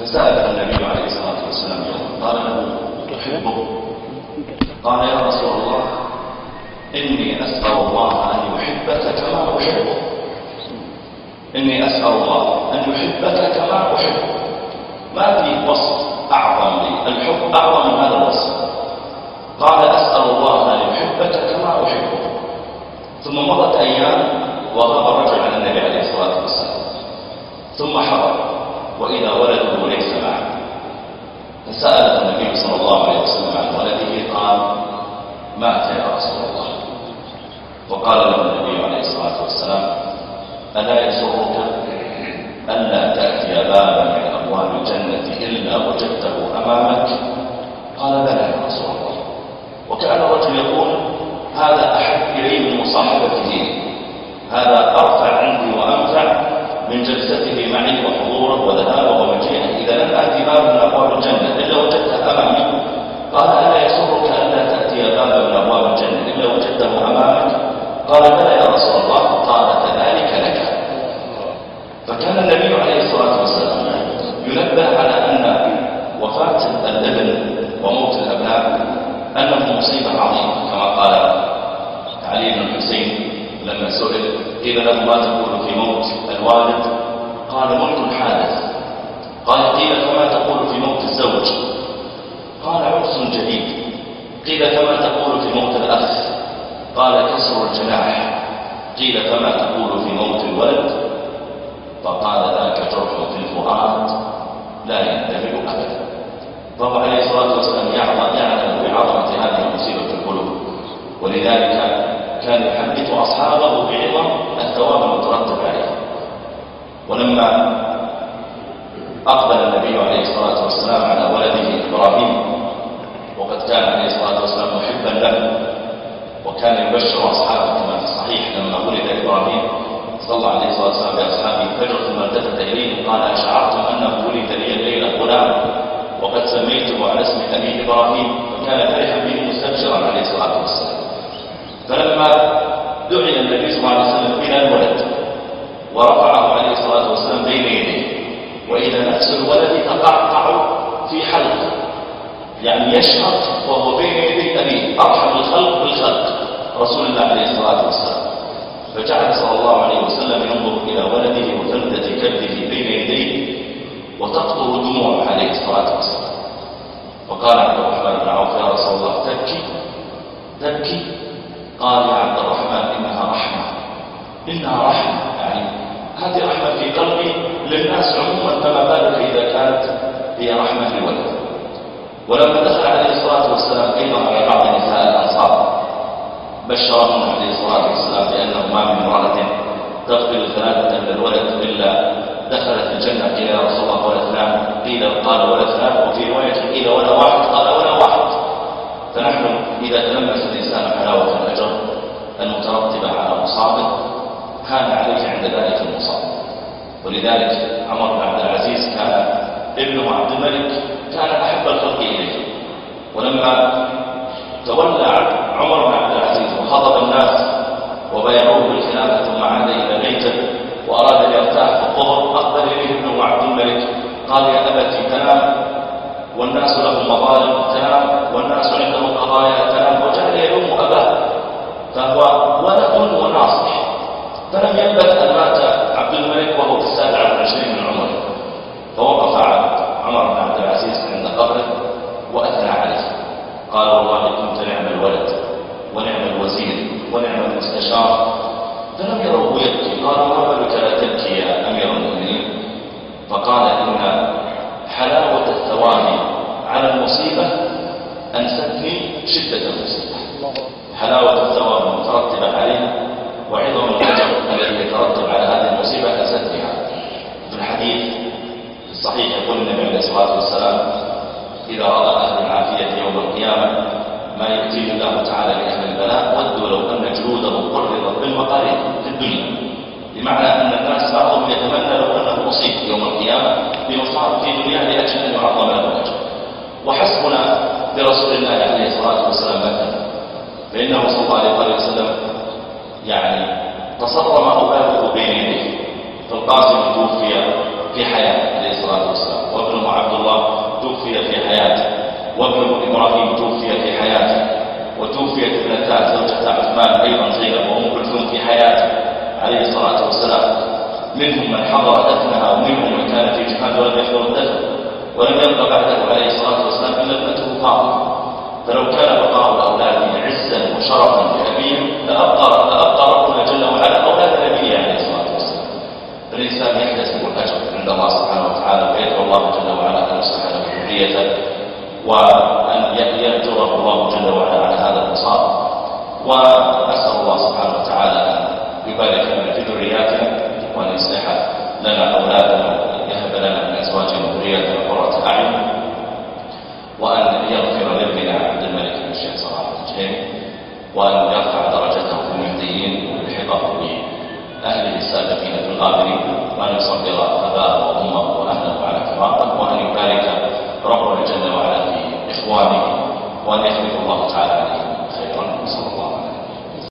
فسأله النبي عليه الصلاة والسلام قال له أحبه. قال يا رسول الله إني أسأل الله أن يحبك كما أحبه. إني أسأل الله أن يحبك كما أحبه. ما في وصف أعظم الحب أعظم من هذا الوصف. قال أسأل الله أن يحبك كما أحبه. ثم مضت أيام وغاب الرجل على النبي عليه الصلاة والسلام. ثم حضر وإذا ولد مات يا رسول الله. وقال له النبي عليه الصلاة والسلام ألا يسرك ألا تأتي بابا من أبواب الجنة إلا وجدته أمامك. قال بلى يا رسول الله. وكأن الرجل يقول هذا أحب إلي من مصاحبته. هذا أرفع عندي وأنفع من جلسته معي وحضوره وذهابه ومجيئه إذا لم آتي باب من أبواب الجنة إلا وجدته أمامي قال ألا يسرك ألا تأتي بابا من أبواب الجنة إلا وجدته أمامك قال بلى يا رسول الله قال كذلك لك فكان النبي عليه الصلاة والسلام ينبه على أن وفاة الابن وموت الأبناء أنه مصيبة عظيمة كما قال علي بن الحسين لما سئل قيل له ما تقول في موت الوالد؟ قال ملك حادث قال قيل كما تقول في موت الزوج؟ قال عرس جديد. قيل كما تقول في موت الأخ؟ قال كسر الجناح. قيل كما تقول في موت الولد؟ فقال ذاك جرح في الفؤاد لا ينتهي أبدا. فهو عليه الصلاة والسلام يعلم بعظمة هذه المصيبة في القلوب ولذلك كان يحدث أصحابه بعظم الثواب المترتب عليه. ولما أقبل النبي عليه الصلاة والسلام على ولده إبراهيم وقد كان عليه الصلاة والسلام محبا له وكان يبشر أصحابه كما في الصحيح لما ولد إبراهيم صلى عليه الصلاة والسلام بأصحابه فجر ثم التفت إليه قال أشعرتم أنه ولد لي الليلة غلام وقد سميته على اسم أبي إبراهيم وكان فرحا به مستبشرا عليه الصلاة والسلام. فلما دعي النبي صلى الله عليه وسلم إلى الولد ورفعه عليه الصلاة والسلام بين يديه وإذا نفس الولد تقعقع في حلقه يعني يشهق وهو بين يدي أبيه أرحم الخلق بالخلق رسول الله عليه الصلاة والسلام. فجعل صلى الله عليه وسلم ينظر إلى ولده وفلدة كبده بين يديه وتقطر دموعه عليه الصلاة والسلام. فقال عبد الرحمن بن عوف يا رسول الله تبكي تبكي. قال يا عبد الرحمن إنها رحمة. إنها رحمة. يعني هذه رحمة في قلبي للناس عموما فما بالك إذا كانت هي رحمة للولد ولما دخل عليه الصلاة والسلام أيضا على بعض نساء الأنصار بشرهم عليه الصلاة والسلام بأنه ما من امرأة تقبل ثلاثة من الولد إلا دخلت الجنة. قيل يا رسول الله ولا اثنان. قيل قال ولا اثنان. وفي رواية قيل ولا واحد قال ولا واحد. فنحن إذا تلمس الإنسان حلاوة المترتبة على مصابه كان عليه عند ذلك المصاب. ولذلك عمر بن عبد العزيز كان ابنه عبد الملك كان أحب الخلق إليه. ولما تولى عمر بن عبد العزيز وخطب الناس وبايعوه بالخلافة ثم عاد إلى بيته وأراد أن يرتاح في الظهر أقبل إليه ابنه عبد الملك قال يا أبتي تنام. والناس لهم مظالم تنام والناس عندهم قضايا تنام وجعل يلوم أباه. فهو ولد وناصح فلم يلبث أن مات عبد الملك وهو في السابعة والعشرين من عمره فوقف عمر بن عبد العزيز عند قبره وأثنى عليه قال والله كنت نعم الولد ونعم الوزير ونعم المستشار فلم يروه يبكي قال ما بالك لا تبكي يا أمير المؤمنين فقال إن حلاوة الثواب على المصيبة أنستني شدة المصيبة حلاوة الثواب المترتبة عليها وعظم الأجر الذي يترتب على هذه المصيبة أسدها في الحديث الصحيح يقول النبي عليه الصلاة والسلام إذا رأى أهل العافية يوم القيامة. ما يؤتيه الله تعالى لأهل البلاء ودوا لو أن جلودهم قرضت بالمقاريض في الدنيا. بمعنى أن الناس بعضهم يتمنى لو أنه أصيب يوم القيامة بمصاب في دنياه لأجل أن يعظم له الأجر وحسبنا برسول الله عليه الصلاة والسلام مثلا. فإنه صلى الله عليه وسلم يعني تصرم أولاده بين يديه. فالقاسم توفي في حياة عليه الصلاة والسلام وابنه عبد الله توفي في حياته وابنه إبراهيم توفي في حياته وتوفيت ابنتان زوجة عثمان أيضا زينب وأم كلثوم في حياته عليه الصلاة والسلام. منهم من حضر دفنها ومنهم من كان في جهاد ولم يحضر الدفن ولم يبقى بعده عليه الصلاة والسلام إلا ابنته فاطمة. فلو كان بقاء الأولاد عزا وشرفا ذريته وأن يأجره الله جل وعلا على هذا المصاب وأسأل الله سبحانه وتعالى أن يبارك لنا في ذرياتنا وأن يصلح لنا أولادنا يهب لنا من أزواجنا وذرياتنا قرة أعين. وأن يغفر لابننا عبد الملك بن الشيخ صلاح الجهيمي وأن يرفع درجته في المهديين ويلحقه بأهله السابقين في الغابرين. وأن يصبر أباه وأمه وأهله على فراقه وأن يبارك جل وعلا لإخوانه وأن يخلف الله تعالى عليه